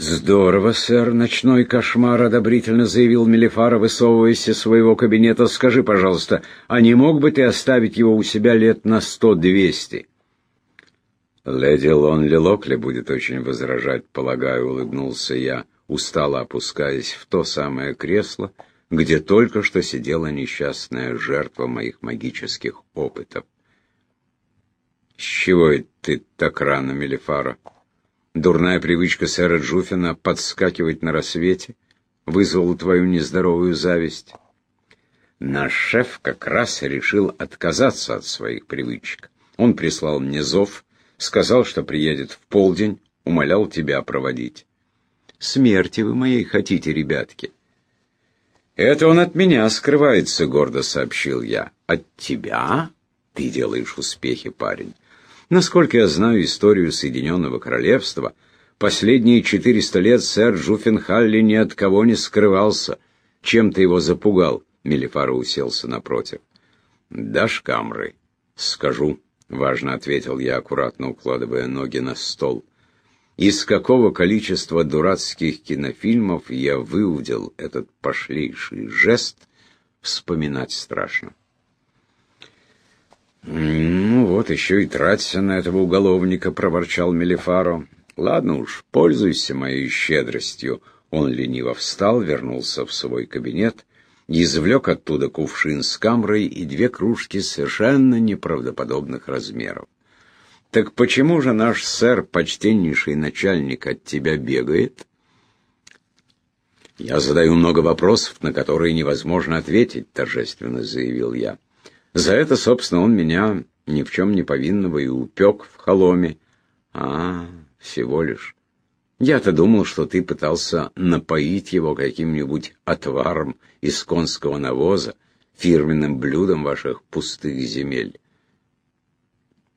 «Здорово, сэр, ночной кошмар», — одобрительно заявил Мелифара, высовываясь из своего кабинета. «Скажи, пожалуйста, а не мог бы ты оставить его у себя лет на сто-двести?» «Леди Лонли Локли будет очень возражать, полагаю», — улыбнулся я, устало опускаясь в то самое кресло, где только что сидела несчастная жертва моих магических опытов. «С чего ты так рано, Мелифара?» Дурная привычка сэра Джуфина подскакивать на рассвете вызвала твою нездоровую зависть. Наш шеф как раз решил отказаться от своих привычек. Он прислал мне зов, сказал, что приедет в полдень, умолял тебя проводить. Смерти вы моей хотите, ребятки. Это он от меня скрывается, гордо сообщил я. От тебя? Ты делаешь успехи, парень. Насколько я знаю историю Соединенного Королевства, последние 400 лет сэр Джуффенхалли ни от кого не скрывался. Чем ты его запугал? Мелифара уселся напротив. «Дашь камры?» «Скажу», — важно ответил я, аккуратно укладывая ноги на стол. «Из какого количества дурацких кинофильмов я выудил этот пошлейший жест, вспоминать страшно». «Ну вот, еще и тратится на этого уголовника», — проворчал Мелифаро. «Ладно уж, пользуйся моей щедростью». Он лениво встал, вернулся в свой кабинет, извлек оттуда кувшин с камрой и две кружки совершенно неправдоподобных размеров. «Так почему же наш сэр, почтеннейший начальник, от тебя бегает?» «Я задаю много вопросов, на которые невозможно ответить», — торжественно заявил я. За это, собственно, он меня ни в чем не повинного и упек в холоме. А, всего лишь. Я-то думал, что ты пытался напоить его каким-нибудь отваром из конского навоза, фирменным блюдом ваших пустых земель.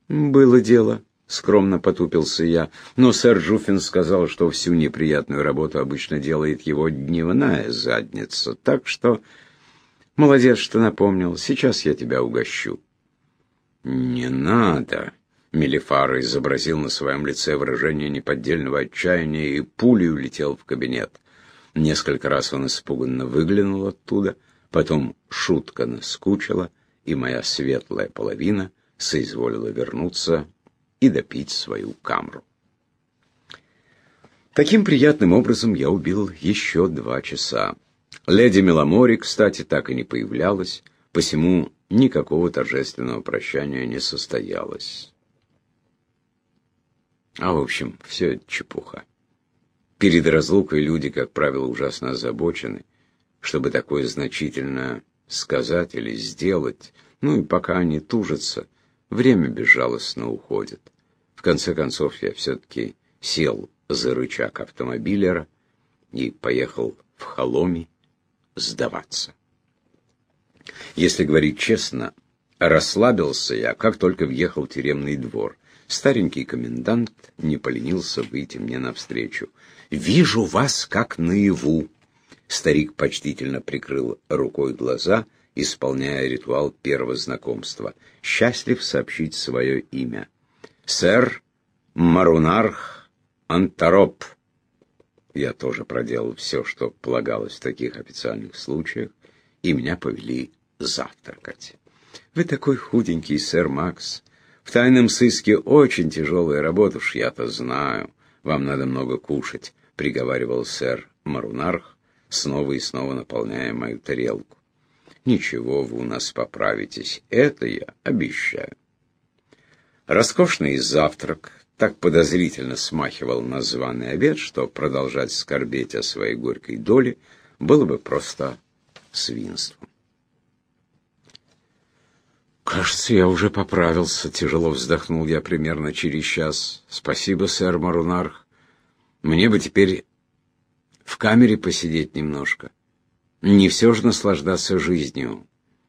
Было дело, скромно потупился я, но сэр Жуфин сказал, что всю неприятную работу обычно делает его дневная задница, так что Молодец, что напомнил. Сейчас я тебя угощу. Не надо. Мелифара изобразил на своем лице выражение неподдельного отчаяния и пулей улетел в кабинет. Несколько раз он испуганно выглянул оттуда, потом шутка наскучила, и моя светлая половина соизволила вернуться и допить свою камру. Таким приятным образом я убил еще два часа. Леди Меломори, кстати, так и не появлялась, посему никакого торжественного прощания не состоялось. А в общем, все это чепуха. Перед разлукой люди, как правило, ужасно озабочены, чтобы такое значительно сказать или сделать, ну и пока они тужатся, время безжалостно уходит. В конце концов, я все-таки сел за рычаг автомобилера и поехал в Холоми, сдаваться. Если говорить честно, расслабился я, как только въехал в тюремный двор. Старенький комендант не поленился выйти мне навстречу. «Вижу вас, как наяву!» Старик почтительно прикрыл рукой глаза, исполняя ритуал первого знакомства. «Счастлив сообщить свое имя. Сэр Марунарх Антароп». Я тоже проделал все, что полагалось в таких официальных случаях, и меня повели завтракать. Вы такой худенький, сэр Макс. В тайном сыске очень тяжелая работа, уж я-то знаю. Вам надо много кушать, приговаривал сэр Марунарх, снова и снова наполняя мою тарелку. Ничего, вы у нас поправитесь, это я обещаю. Роскошный завтрак так подозрительно смахивал на званый обед, что продолжать скорбеть о своей горькой доле было бы просто свинством. «Кажется, я уже поправился», — тяжело вздохнул я примерно через час. «Спасибо, сэр Марунарх. Мне бы теперь в камере посидеть немножко. Не все же наслаждаться жизнью.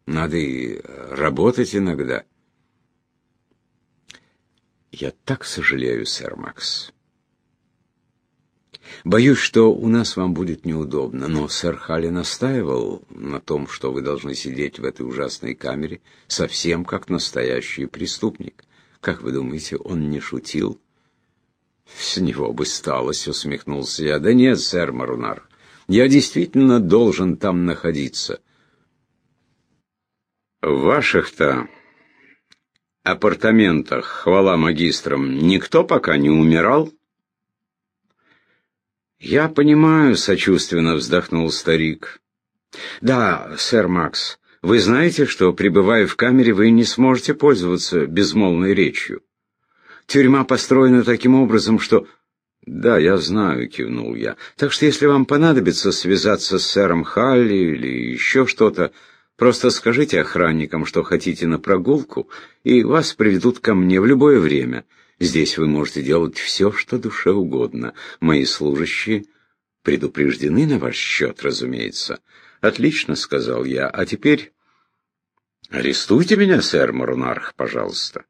Надо и работать иногда». Я так сожалею, сэр Макс. Боюсь, что у нас вам будет неудобно, но сэр Халли настаивал на том, что вы должны сидеть в этой ужасной камере совсем как настоящий преступник. Как вы думаете, он не шутил? «С него бы сталось», — усмехнулся я. «Да нет, сэр Марунар, я действительно должен там находиться». «В ваших-то апартаментах, хвала магистрам, никто пока не умирал?» «Я понимаю», — сочувственно вздохнул старик. «Да, сэр Макс, вы знаете, что, пребывая в камере, вы не сможете пользоваться безмолвной речью. Тюрьма построена таким образом, что...» «Да, я знаю», — кивнул я. «Так что если вам понадобится связаться с сэром Халли или еще что-то, просто скажите охранникам, что хотите на прогулку, и вас приведут ко мне в любое время. Здесь вы можете делать все, что душе угодно. Мои служащие предупреждены на ваш счет, разумеется». «Отлично», — сказал я. «А теперь арестуйте меня, сэр Марунарх, пожалуйста».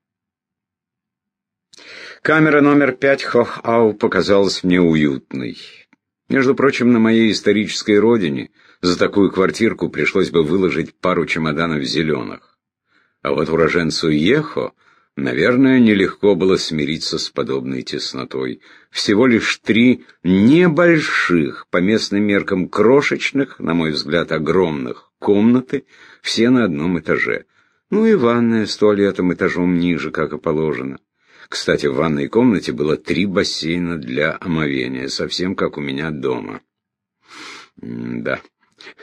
Камера номер пять Хохау показалась мне уютной. Между прочим, на моей исторической родине за такую квартирку пришлось бы выложить пару чемоданов зеленых. А вот уроженцу Ехо, наверное, нелегко было смириться с подобной теснотой. Всего лишь три небольших, по местным меркам крошечных, на мой взгляд, огромных комнаты, все на одном этаже. Ну и ванная с туалетом этажом ниже, как и положено. Кстати, в ванной комнате было три бассейна для омовения, совсем как у меня дома. М да,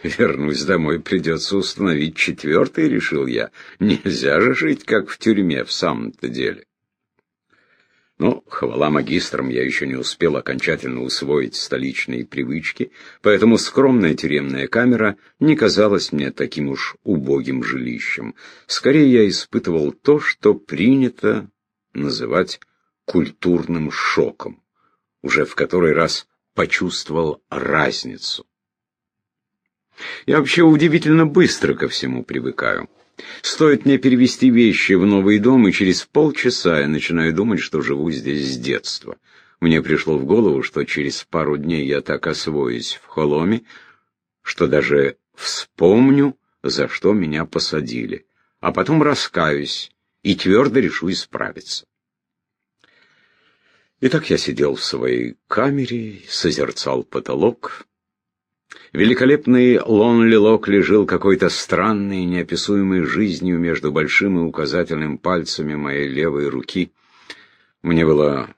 вернусь домой, придется установить четвертый, решил я. Нельзя же жить, как в тюрьме, в самом-то деле. Но, хвала магистрам, я еще не успел окончательно усвоить столичные привычки, поэтому скромная тюремная камера не казалась мне таким уж убогим жилищем. Скорее, я испытывал то, что принято называть культурным шоком. Уже в который раз почувствовал разницу. Я вообще удивительно быстро ко всему привыкаю. Стоит мне перевести вещи в новый дом, и через полчаса я начинаю думать, что живу здесь с детства. Мне пришло в голову, что через пару дней я так освоюсь в холоме, что даже вспомню, за что меня посадили, а потом раскаюсь и твердо решу исправиться. Итак, я сидел в своей камере, созерцал потолок. Великолепный Лонли Лок лежал какой-то странной, неописуемой жизнью между большим и указательным пальцами моей левой руки. Мне было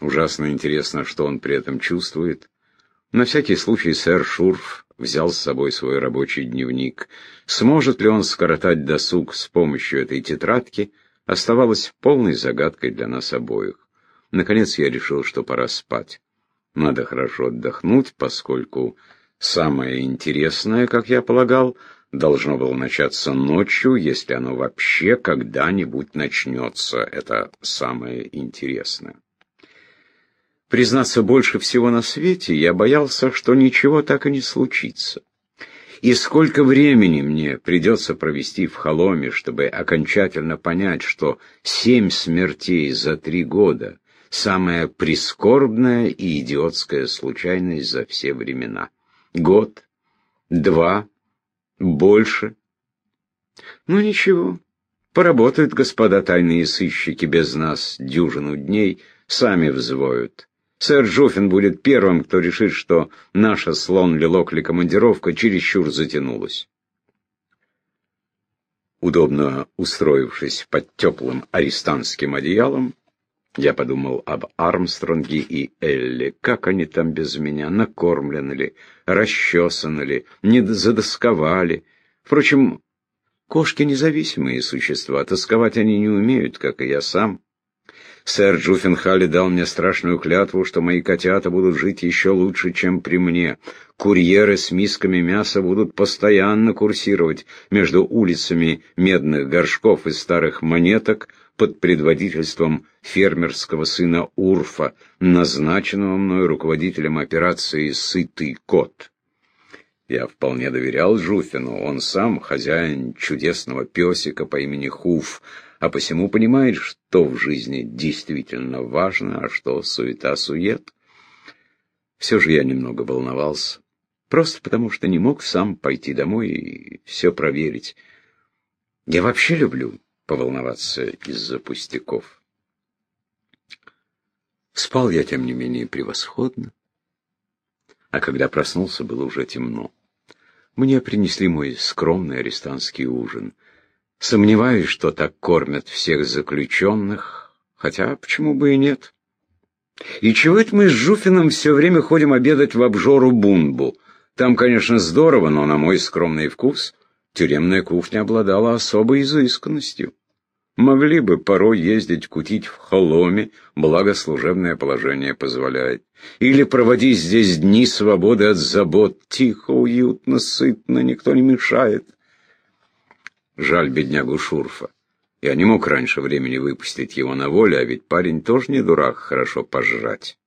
ужасно интересно, что он при этом чувствует. На всякий случай сэр Шурф взял с собой свой рабочий дневник. Сможет ли он скоротать досуг с помощью этой тетрадки, оставалось полной загадкой для нас обоих. Наконец я решил, что пора спать. Надо хорошо отдохнуть, поскольку самое интересное, как я полагал, должно было начаться ночью, если оно вообще когда-нибудь начнется. Это самое интересное. Признаться, больше всего на свете я боялся, что ничего так и не случится. И сколько времени мне придется провести в холоме, чтобы окончательно понять, что семь смертей за три года — самая прискорбная и идиотская случайность за все времена. Год, два, больше. Ну ничего, поработают господа тайные сыщики без нас дюжину дней, сами взвоют. Сэр Джуффин будет первым, кто решит, что наша слон-лилокли командировка чересчур затянулась. Удобно устроившись под теплым арестантским одеялом, я подумал об Армстронге и Элли. Как они там без меня? Накормлены ли? Расчесаны ли? Не задосковали? Впрочем, кошки независимые существа. Тосковать они не умеют, как и я сам. Сэр Джуффенхалли дал мне страшную клятву, что мои котята будут жить еще лучше, чем при мне. Курьеры с мисками мяса будут постоянно курсировать между улицами медных горшков и старых монеток под предводительством фермерского сына Урфа, назначенного мной руководителем операции «Сытый кот». Я вполне доверял Жуфину, он сам хозяин чудесного песика по имени Хуф, а посему понимает, что в жизни действительно важно, а что суета-сует. Все же я немного волновался, просто потому что не мог сам пойти домой и все проверить. Я вообще люблю поволноваться из-за пустяков. Спал я, тем не менее, превосходно. А когда проснулся, было уже темно. Мне принесли мой скромный арестантский ужин. Сомневаюсь, что так кормят всех заключенных, хотя почему бы и нет. И чего это мы с Жуфином все время ходим обедать в обжору Бунбу? Там, конечно, здорово, но на мой скромный вкус тюремная кухня обладала особой изысканностью. Могли бы порой ездить кутить в холоме, благо служебное положение позволяет. Или проводить здесь дни свободы от забот. Тихо, уютно, сытно, никто не мешает. Жаль беднягу Шурфа. Я не мог раньше времени выпустить его на волю, а ведь парень тоже не дурак хорошо пожрать.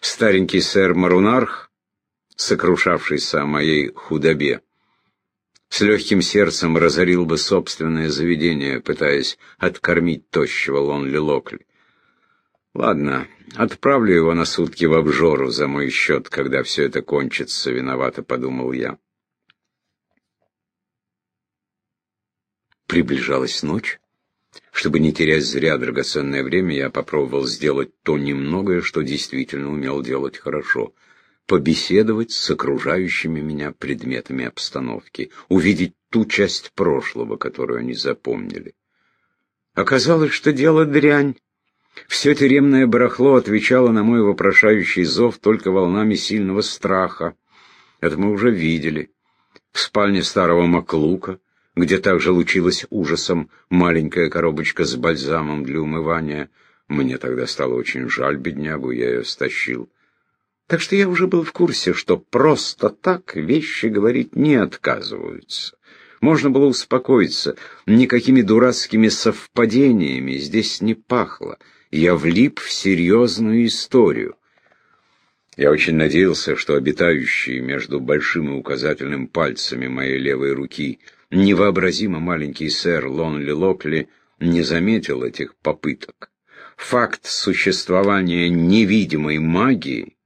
Старенький сэр Марунарх, сокрушавшийся о моей худобе, с легким сердцем разорил бы собственное заведение, пытаясь откормить тощего Лонли Локли. Ладно, отправлю его на сутки в обжору за мой счет, когда все это кончится, виновато подумал я. Приближалась ночь. Чтобы не терять зря драгоценное время, я попробовал сделать то немногое, что действительно умел делать хорошо — побеседовать с окружающими меня предметами обстановки, увидеть ту часть прошлого, которую они запомнили. Оказалось, что дело дрянь. Все тюремное барахло отвечало на мой вопрошающий зов только волнами сильного страха. Это мы уже видели. В спальне старого Маклука, где также лучилась ужасом маленькая коробочка с бальзамом для умывания. Мне тогда стало очень жаль беднягу, я ее стащил. Так что я уже был в курсе, что просто так вещи говорить не отказываются. Можно было успокоиться, никакими дурацкими совпадениями здесь не пахло. Я влип в серьезную историю. Я очень надеялся, что обитающий между большим и указательным пальцами моей левой руки невообразимо маленький сэр Лонли Локли не заметил этих попыток. Факт существования невидимой магии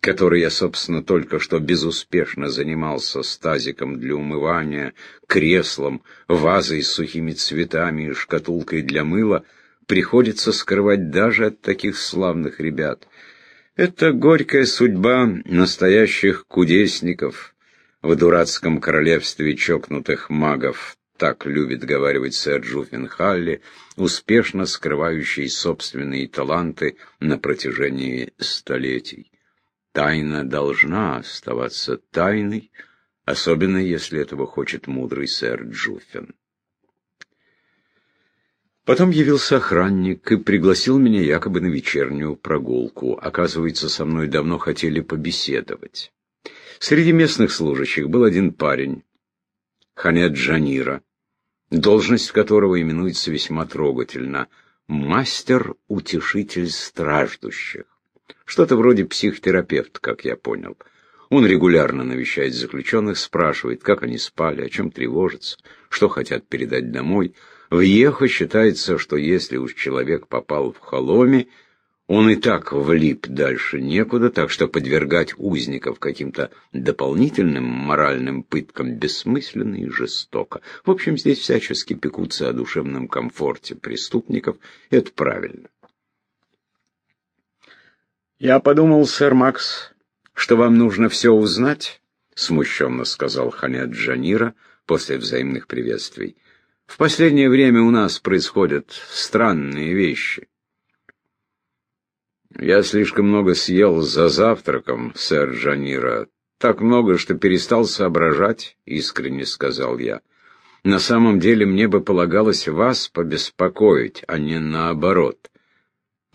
которой я, собственно, только что безуспешно занимался с тазиком для умывания, креслом, вазой с сухими цветами и шкатулкой для мыла, приходится скрывать даже от таких славных ребят. Это горькая судьба настоящих кудесников в дурацком королевстве чокнутых магов, так любит говаривать сэр Джуффин успешно скрывающий собственные таланты на протяжении столетий. Тайна должна оставаться тайной, особенно если этого хочет мудрый сэр Джуффин. Потом явился охранник и пригласил меня якобы на вечернюю прогулку. Оказывается, со мной давно хотели побеседовать. Среди местных служащих был один парень, Ханет Джанира, должность которого именуется весьма трогательно «мастер-утешитель страждущих». Что-то вроде психотерапевт, как я понял. Он регулярно навещает заключенных, спрашивает, как они спали, о чем тревожатся, что хотят передать домой. В Ехо считается, что если уж человек попал в холоме, он и так влип дальше некуда, так что подвергать узников каким-то дополнительным моральным пыткам бессмысленно и жестоко. В общем, здесь всячески пекутся о душевном комфорте преступников, и это правильно. «Я подумал, сэр Макс, что вам нужно все узнать», — смущенно сказал Ханет Джанира после взаимных приветствий. «В последнее время у нас происходят странные вещи». «Я слишком много съел за завтраком, сэр Джанира. Так много, что перестал соображать», — искренне сказал я. «На самом деле мне бы полагалось вас побеспокоить, а не наоборот».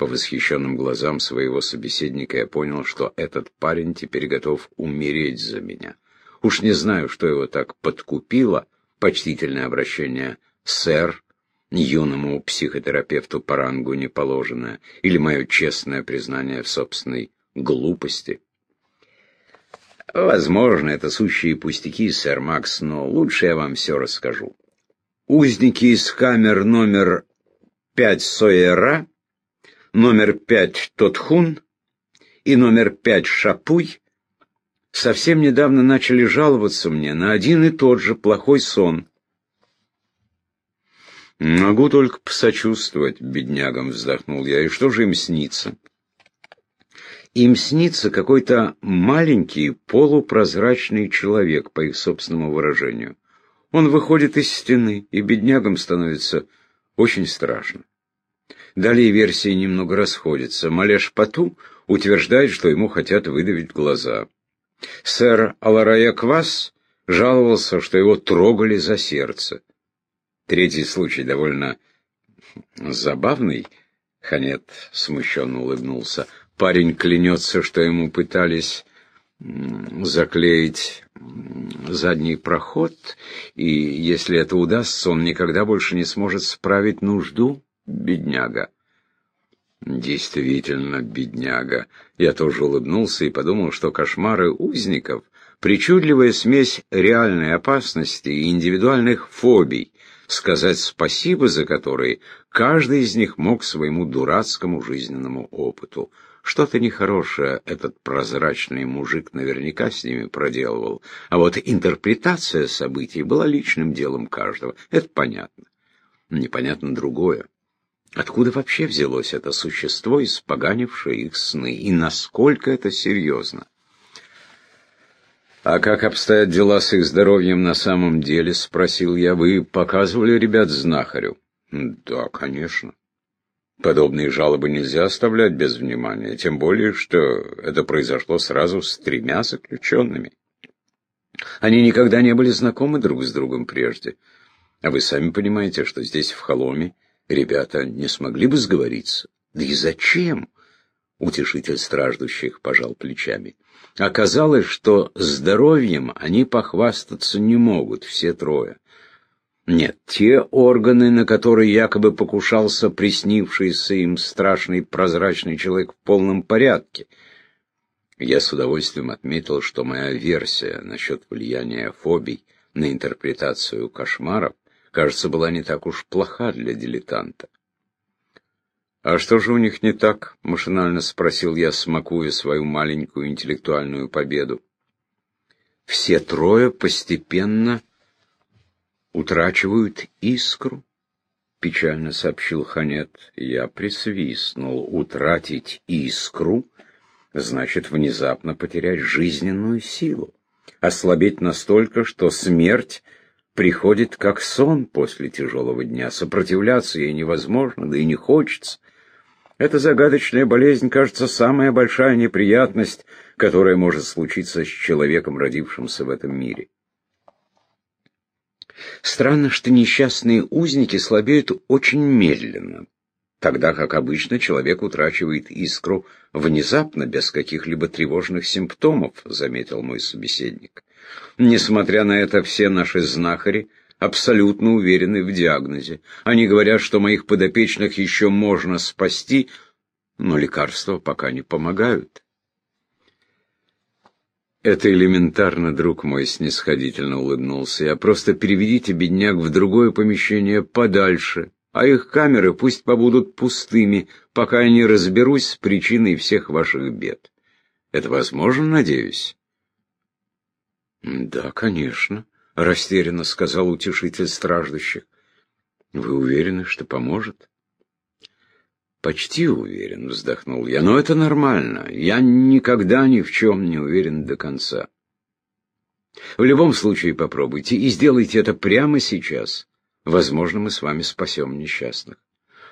По восхищенным глазам своего собеседника я понял, что этот парень теперь готов умереть за меня. Уж не знаю, что его так подкупило, почтительное обращение «сэр», юному психотерапевту по рангу не или мое честное признание в собственной глупости. Возможно, это сущие пустяки, сэр Макс, но лучше я вам все расскажу. Узники из камер номер пять Сойера номер пять Тотхун и номер пять Шапуй совсем недавно начали жаловаться мне на один и тот же плохой сон. «Могу только посочувствовать, беднягам», — вздохнул я. «И что же им снится?» Им снится какой-то маленький полупрозрачный человек, по их собственному выражению. Он выходит из стены, и беднягам становится очень страшно. Далее версии немного расходятся. Малеш Пату утверждает, что ему хотят выдавить глаза. Сэр Аларая Квас жаловался, что его трогали за сердце. Третий случай довольно забавный. Ханет смущенно улыбнулся. Парень клянется, что ему пытались заклеить задний проход, и если это удастся, он никогда больше не сможет справить нужду, бедняга. Действительно, бедняга. Я тоже улыбнулся и подумал, что кошмары узников — причудливая смесь реальной опасности и индивидуальных фобий, сказать спасибо за которые каждый из них мог своему дурацкому жизненному опыту. Что-то нехорошее этот прозрачный мужик наверняка с ними проделывал, а вот интерпретация событий была личным делом каждого. Это понятно. Непонятно другое. Откуда вообще взялось это существо, испоганившее их сны, и насколько это серьезно? «А как обстоят дела с их здоровьем на самом деле?» — спросил я. «Вы показывали ребят знахарю?» «Да, конечно. Подобные жалобы нельзя оставлять без внимания, тем более, что это произошло сразу с тремя заключенными. Они никогда не были знакомы друг с другом прежде. А вы сами понимаете, что здесь, в Холоме, ребята не смогли бы сговориться. Да и зачем? Утешитель страждущих пожал плечами. Оказалось, что здоровьем они похвастаться не могут, все трое. Нет, те органы, на которые якобы покушался приснившийся им страшный прозрачный человек в полном порядке. Я с удовольствием отметил, что моя версия насчет влияния фобий на интерпретацию кошмаров, кажется, была не так уж плоха для дилетанта. «А что же у них не так?» — машинально спросил я, смакуя свою маленькую интеллектуальную победу. «Все трое постепенно утрачивают искру», — печально сообщил Ханет. Я присвистнул. «Утратить искру значит внезапно потерять жизненную силу, ослабеть настолько, что смерть приходит как сон после тяжелого дня. Сопротивляться ей невозможно, да и не хочется. Эта загадочная болезнь, кажется, самая большая неприятность, которая может случиться с человеком, родившимся в этом мире. Странно, что несчастные узники слабеют очень медленно, тогда как обычно человек утрачивает искру внезапно, без каких-либо тревожных симптомов, заметил мой собеседник. Несмотря на это, все наши знахари – абсолютно уверены в диагнозе. Они говорят, что моих подопечных еще можно спасти, но лекарства пока не помогают. Это элементарно, друг мой, снисходительно улыбнулся я. Просто переведите бедняк в другое помещение подальше, а их камеры пусть побудут пустыми, пока я не разберусь с причиной всех ваших бед. Это возможно, надеюсь? Да, конечно. — растерянно сказал утешитель страждущих. «Вы уверены, что поможет?» «Почти уверен», — вздохнул я, — «но это нормально. Я никогда ни в чем не уверен до конца. В любом случае попробуйте и сделайте это прямо сейчас. Возможно, мы с вами спасем несчастных.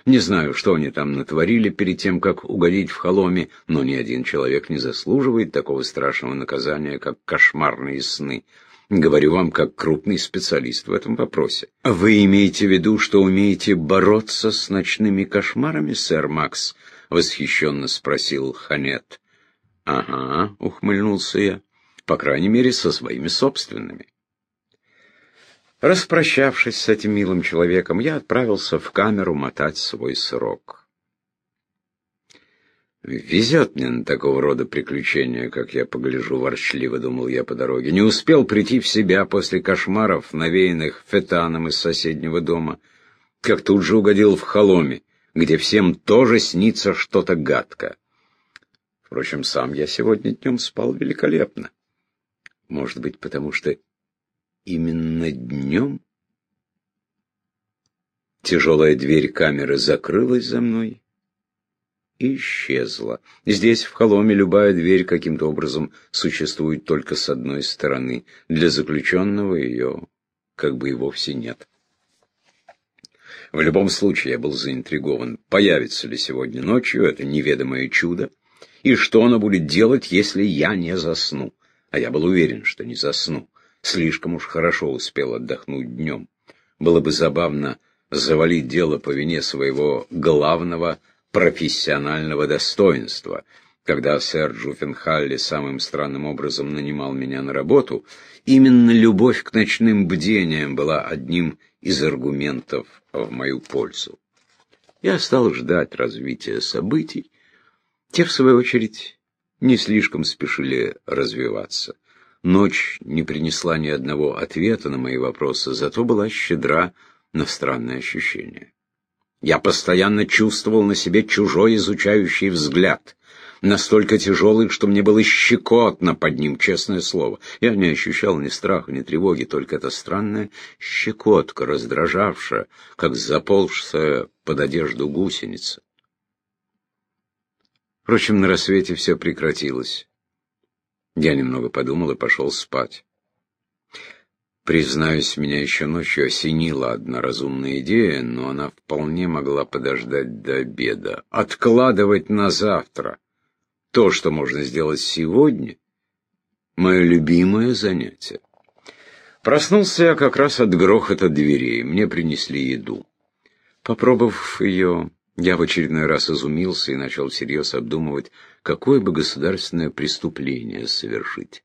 Не знаю, что они там натворили перед тем, как угодить в холоме, но ни один человек не заслуживает такого страшного наказания, как кошмарные сны». Говорю вам как крупный специалист в этом вопросе. Вы имеете в виду, что умеете бороться с ночными кошмарами, сэр Макс? Восхищенно спросил Ханет. Ага, ухмыльнулся я. По крайней мере, со своими собственными. Распрощавшись с этим милым человеком, я отправился в камеру мотать свой срок. Везет мне на такого рода приключения, как я погляжу ворчливо, думал я по дороге. Не успел прийти в себя после кошмаров, навеянных фетаном из соседнего дома, как тут же угодил в холоме, где всем тоже снится что-то гадко. Впрочем, сам я сегодня днем спал великолепно. Может быть, потому что именно днем тяжелая дверь камеры закрылась за мной, исчезла. Здесь, в холоме, любая дверь каким-то образом существует только с одной стороны. Для заключенного ее как бы и вовсе нет. В любом случае я был заинтригован, появится ли сегодня ночью это неведомое чудо, и что оно будет делать, если я не засну. А я был уверен, что не засну. Слишком уж хорошо успел отдохнуть днем. Было бы забавно завалить дело по вине своего главного профессионального достоинства. Когда сэр Джуффенхалли самым странным образом нанимал меня на работу, именно любовь к ночным бдениям была одним из аргументов в мою пользу. Я стал ждать развития событий. Те, в свою очередь, не слишком спешили развиваться. Ночь не принесла ни одного ответа на мои вопросы, зато была щедра на странные ощущения. Я постоянно чувствовал на себе чужой изучающий взгляд, настолько тяжелый, что мне было щекотно под ним, честное слово. Я не ощущал ни страха, ни тревоги, только эта странная щекотка, раздражавшая, как заползшая под одежду гусеница. Впрочем, на рассвете все прекратилось. Я немного подумал и пошел спать. Признаюсь, меня еще ночью осенила одна разумная идея, но она вполне могла подождать до обеда. Откладывать на завтра то, что можно сделать сегодня, мое любимое занятие. Проснулся я как раз от грохота дверей. Мне принесли еду. Попробовав ее, я в очередной раз изумился и начал всерьез обдумывать, какое бы государственное преступление совершить.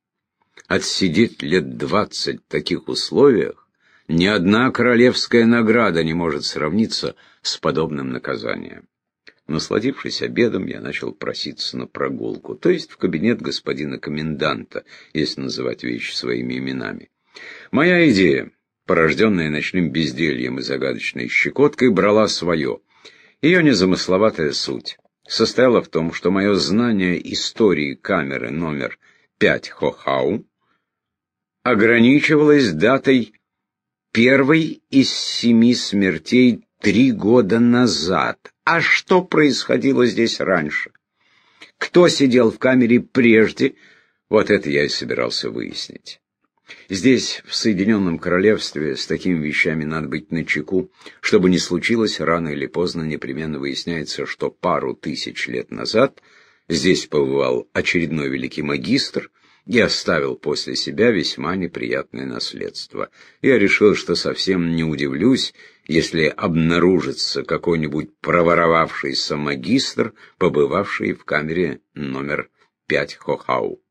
Отсидеть лет двадцать в таких условиях ни одна королевская награда не может сравниться с подобным наказанием. Насладившись обедом, я начал проситься на прогулку, то есть в кабинет господина коменданта, если называть вещи своими именами. Моя идея, порожденная ночным бездельем и загадочной щекоткой, брала свое. Ее незамысловатая суть состояла в том, что мое знание истории камеры номер 5 Хохау ограничивалось датой первой из семи смертей три года назад. А что происходило здесь раньше? Кто сидел в камере прежде? Вот это я и собирался выяснить. Здесь, в Соединенном Королевстве, с такими вещами надо быть начеку. Чтобы не случилось, рано или поздно непременно выясняется, что пару тысяч лет назад здесь побывал очередной великий магистр и оставил после себя весьма неприятное наследство. Я решил, что совсем не удивлюсь, если обнаружится какой-нибудь проворовавшийся магистр, побывавший в камере номер 5 Хохау.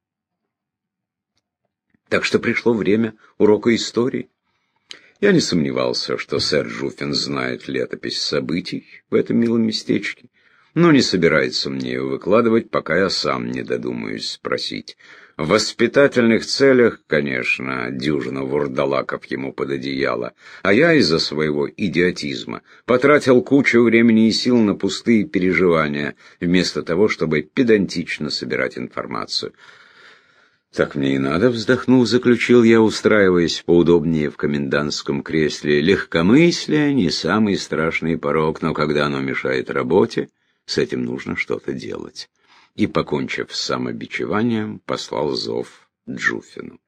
Так что пришло время урока истории. Я не сомневался, что сэр Жуфин знает летопись событий в этом милом местечке, но не собирается мне ее выкладывать, пока я сам не додумаюсь спросить. В воспитательных целях, конечно, дюжина вурдалаков ему под одеяло, а я из-за своего идиотизма потратил кучу времени и сил на пустые переживания, вместо того, чтобы педантично собирать информацию. «Так мне и надо», — вздохнул, заключил я, устраиваясь поудобнее в комендантском кресле. «Легкомыслие — не самый страшный порог, но когда оно мешает работе, с этим нужно что-то делать» и, покончив с самобичеванием, послал зов Джуфину.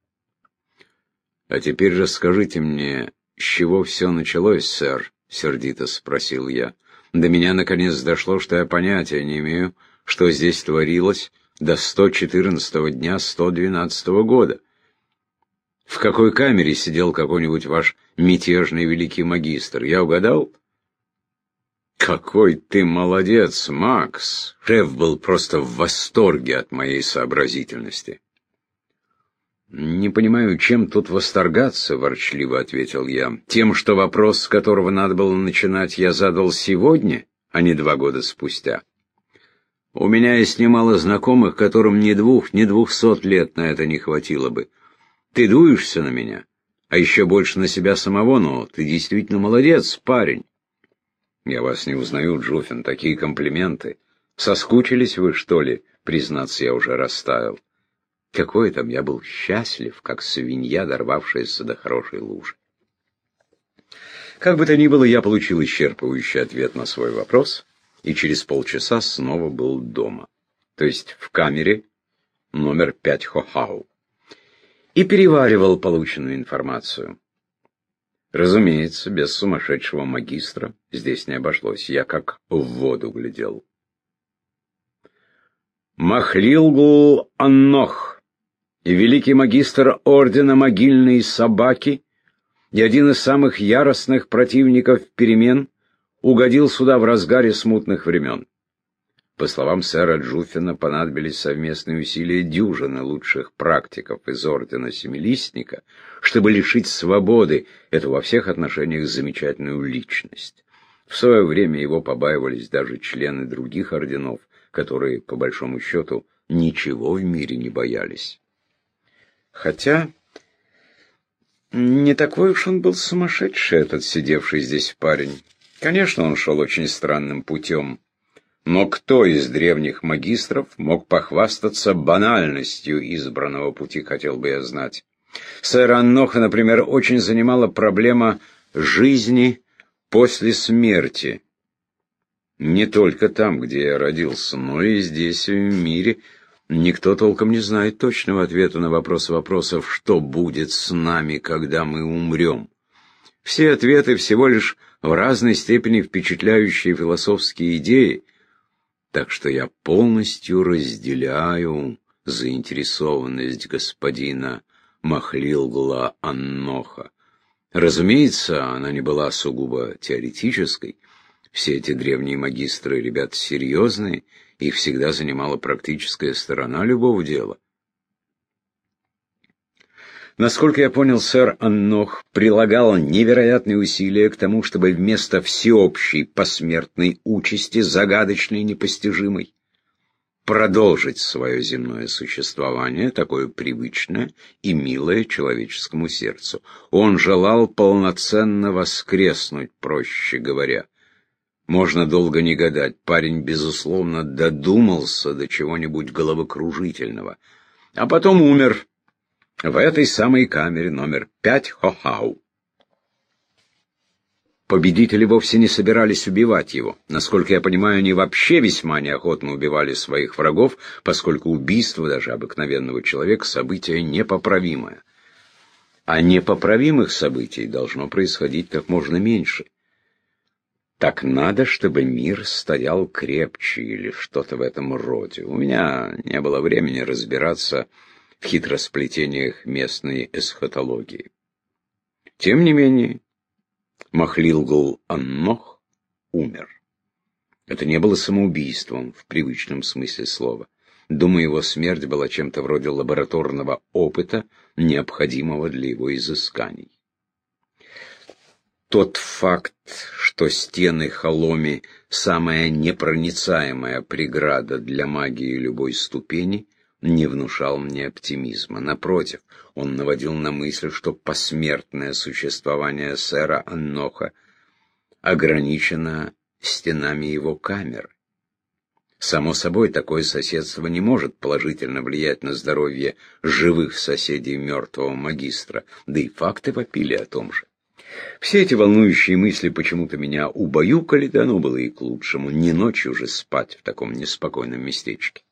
«А теперь расскажите мне, с чего все началось, сэр?» — сердито спросил я. «До меня наконец дошло, что я понятия не имею, что здесь творилось до 114-го дня 112-го года. В какой камере сидел какой-нибудь ваш мятежный великий магистр? Я угадал?» «Какой ты молодец, Макс!» Шеф был просто в восторге от моей сообразительности. «Не понимаю, чем тут восторгаться», — ворчливо ответил я. «Тем, что вопрос, с которого надо было начинать, я задал сегодня, а не два года спустя. У меня есть немало знакомых, которым ни двух, ни двухсот лет на это не хватило бы. Ты дуешься на меня, а еще больше на себя самого, но ты действительно молодец, парень». «Я вас не узнаю, Джуфин, такие комплименты. Соскучились вы, что ли?» Признаться, я уже растаял. Какой там я был счастлив, как свинья, дорвавшаяся до хорошей лужи. Как бы то ни было, я получил исчерпывающий ответ на свой вопрос и через полчаса снова был дома. То есть в камере номер 5 Хохау. И переваривал полученную информацию. Разумеется, без сумасшедшего магистра здесь не обошлось. Я как в воду глядел. Махлилгу Аннох и великий магистр ордена могильной собаки и один из самых яростных противников перемен угодил сюда в разгаре смутных времен. По словам сэра Джуффина, понадобились совместные усилия дюжины лучших практиков из Ордена Семилистника, чтобы лишить свободы эту во всех отношениях замечательную личность. В свое время его побаивались даже члены других орденов, которые, по большому счету, ничего в мире не боялись. Хотя не такой уж он был сумасшедший, этот сидевший здесь парень. Конечно, он шел очень странным путем. Но кто из древних магистров мог похвастаться банальностью избранного пути, хотел бы я знать. Сэра Анноха, например, очень занимала проблема жизни после смерти. Не только там, где я родился, но и здесь, в мире. Никто толком не знает точного ответа на вопрос вопросов, что будет с нами, когда мы умрем. Все ответы всего лишь в разной степени впечатляющие философские идеи, так что я полностью разделяю заинтересованность господина Махлилгла Анноха. Разумеется, она не была сугубо теоретической, все эти древние магистры, ребята серьезные, их всегда занимала практическая сторона любого дела. Насколько я понял, сэр Аннох прилагал невероятные усилия к тому, чтобы вместо всеобщей посмертной участи, загадочной и непостижимой, продолжить свое земное существование, такое привычное и милое человеческому сердцу. Он желал полноценно воскреснуть, проще говоря. Можно долго не гадать. Парень, безусловно, додумался до чего-нибудь головокружительного. А потом умер в этой самой камере номер пять Хохау. Победители вовсе не собирались убивать его. Насколько я понимаю, они вообще весьма неохотно убивали своих врагов, поскольку убийство даже обыкновенного человека – событие непоправимое. А непоправимых событий должно происходить как можно меньше – так надо, чтобы мир стоял крепче или что-то в этом роде. У меня не было времени разбираться в хитросплетениях местной эсхатологии. Тем не менее, Махлилгул Аннох умер. Это не было самоубийством в привычном смысле слова. Думаю, его смерть была чем-то вроде лабораторного опыта, необходимого для его изысканий. Тот факт, что стены Холоми — самая непроницаемая преграда для магии любой ступени, не внушал мне оптимизма. Напротив, он наводил на мысль, что посмертное существование сэра Анноха ограничено стенами его камеры. Само собой, такое соседство не может положительно влиять на здоровье живых соседей мертвого магистра, да и факты попили о том же. Все эти волнующие мысли почему-то меня убаюкали, да оно было и к лучшему. Не ночью же спать в таком неспокойном местечке.